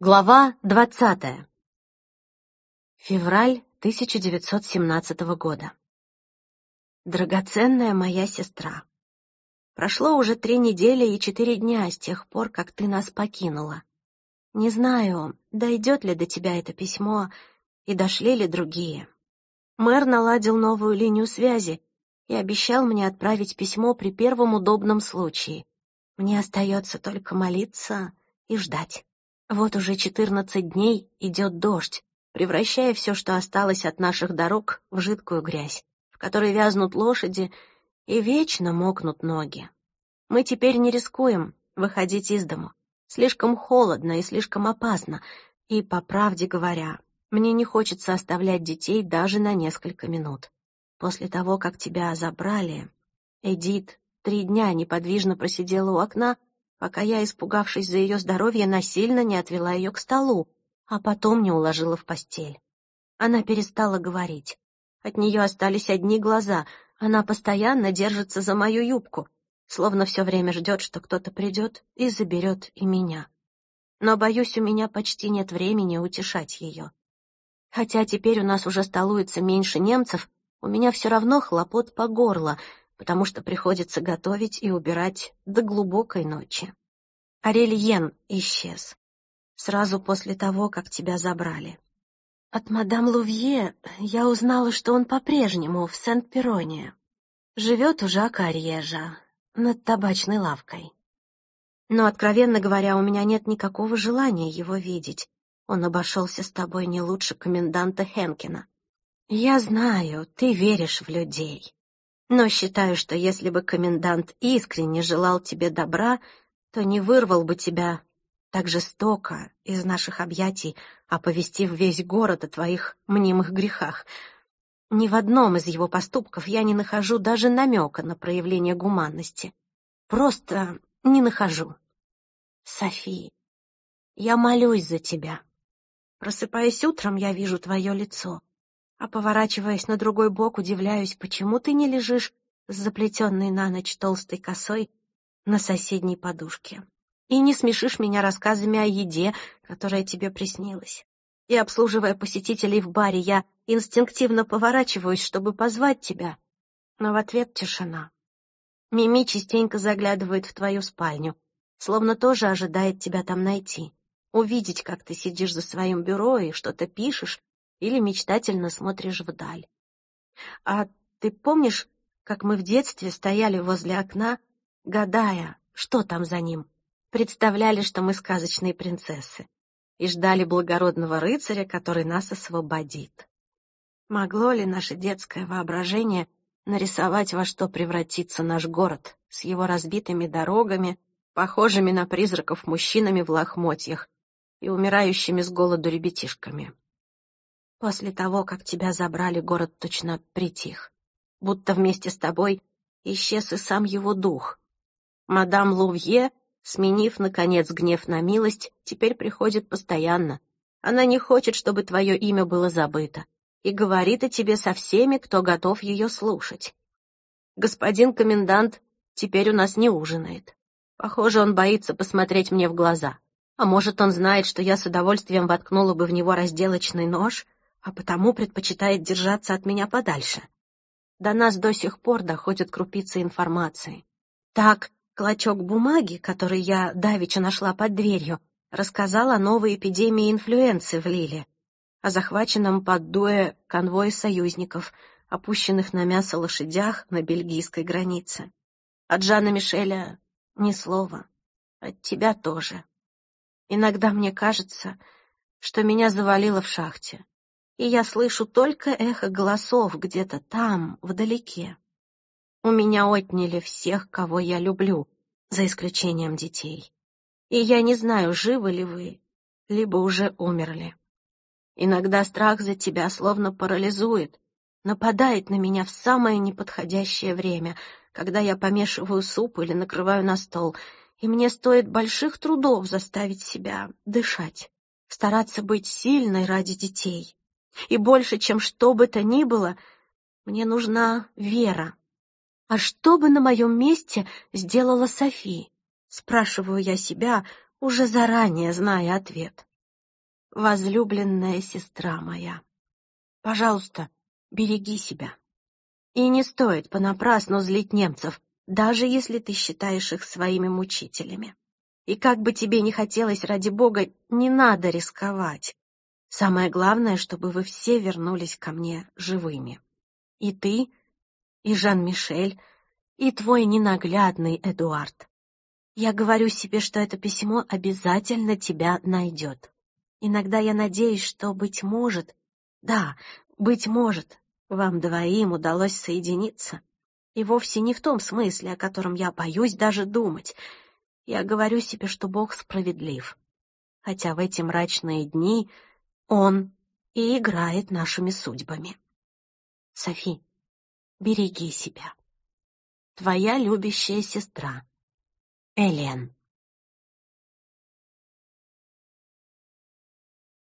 Глава двадцатая. Февраль 1917 года. Драгоценная моя сестра. Прошло уже три недели и четыре дня с тех пор, как ты нас покинула. Не знаю, дойдет ли до тебя это письмо и дошли ли другие. Мэр наладил новую линию связи и обещал мне отправить письмо при первом удобном случае. Мне остается только молиться и ждать. Вот уже четырнадцать дней идет дождь, превращая все, что осталось от наших дорог, в жидкую грязь, в которой вязнут лошади и вечно мокнут ноги. Мы теперь не рискуем выходить из дому. Слишком холодно и слишком опасно, и, по правде говоря, мне не хочется оставлять детей даже на несколько минут. После того, как тебя забрали, Эдит три дня неподвижно просидела у окна, пока я, испугавшись за ее здоровье, насильно не отвела ее к столу, а потом не уложила в постель. Она перестала говорить. От нее остались одни глаза, она постоянно держится за мою юбку, словно все время ждет, что кто-то придет и заберет и меня. Но, боюсь, у меня почти нет времени утешать ее. Хотя теперь у нас уже столуется меньше немцев, у меня все равно хлопот по горло, потому что приходится готовить и убирать до глубокой ночи. Арельен исчез. Сразу после того, как тебя забрали. От мадам Лувье я узнала, что он по-прежнему в Сент-Пероне. Живет у Жака Арьежа, над табачной лавкой. Но, откровенно говоря, у меня нет никакого желания его видеть. Он обошелся с тобой не лучше коменданта Хенкина. Я знаю, ты веришь в людей. Но считаю, что если бы комендант искренне желал тебе добра, то не вырвал бы тебя так жестоко из наших объятий, оповестив весь город о твоих мнимых грехах. Ни в одном из его поступков я не нахожу даже намека на проявление гуманности. Просто не нахожу. Софи, я молюсь за тебя. Просыпаясь утром, я вижу твое лицо а поворачиваясь на другой бок, удивляюсь, почему ты не лежишь с заплетенной на ночь толстой косой на соседней подушке и не смешишь меня рассказами о еде, которая тебе приснилась. И, обслуживая посетителей в баре, я инстинктивно поворачиваюсь, чтобы позвать тебя, но в ответ тишина. Мими частенько заглядывает в твою спальню, словно тоже ожидает тебя там найти, увидеть, как ты сидишь за своим бюро и что-то пишешь, или мечтательно смотришь вдаль. А ты помнишь, как мы в детстве стояли возле окна, гадая, что там за ним? Представляли, что мы сказочные принцессы, и ждали благородного рыцаря, который нас освободит. Могло ли наше детское воображение нарисовать, во что превратится наш город с его разбитыми дорогами, похожими на призраков мужчинами в лохмотьях и умирающими с голоду ребятишками? После того, как тебя забрали, город точно притих. Будто вместе с тобой исчез и сам его дух. Мадам Лувье, сменив, наконец, гнев на милость, теперь приходит постоянно. Она не хочет, чтобы твое имя было забыто, и говорит о тебе со всеми, кто готов ее слушать. Господин комендант теперь у нас не ужинает. Похоже, он боится посмотреть мне в глаза. А может, он знает, что я с удовольствием воткнула бы в него разделочный нож — а потому предпочитает держаться от меня подальше. До нас до сих пор доходят крупицы информации. Так, клочок бумаги, который я давеча нашла под дверью, рассказал о новой эпидемии инфлюенции в Лиле, о захваченном под Дуэ конвое союзников, опущенных на мясо лошадях на бельгийской границе. От Жана Мишеля ни слова. От тебя тоже. Иногда мне кажется, что меня завалило в шахте и я слышу только эхо голосов где-то там, вдалеке. У меня отняли всех, кого я люблю, за исключением детей. И я не знаю, живы ли вы, либо уже умерли. Иногда страх за тебя словно парализует, нападает на меня в самое неподходящее время, когда я помешиваю суп или накрываю на стол, и мне стоит больших трудов заставить себя дышать, стараться быть сильной ради детей. И больше, чем что бы то ни было, мне нужна вера. А что бы на моем месте сделала Софи? Спрашиваю я себя, уже заранее зная ответ. возлюбленная сестра моя. Пожалуйста, береги себя. И не стоит понапрасну злить немцев, даже если ты считаешь их своими мучителями. И как бы тебе ни хотелось, ради бога, не надо рисковать. Самое главное, чтобы вы все вернулись ко мне живыми. И ты, и Жан-Мишель, и твой ненаглядный Эдуард. Я говорю себе, что это письмо обязательно тебя найдет. Иногда я надеюсь, что, быть может, да, быть может, вам двоим удалось соединиться. И вовсе не в том смысле, о котором я боюсь даже думать. Я говорю себе, что Бог справедлив. Хотя в эти мрачные дни Он и играет нашими судьбами. Софи, береги себя. Твоя любящая сестра, Элен.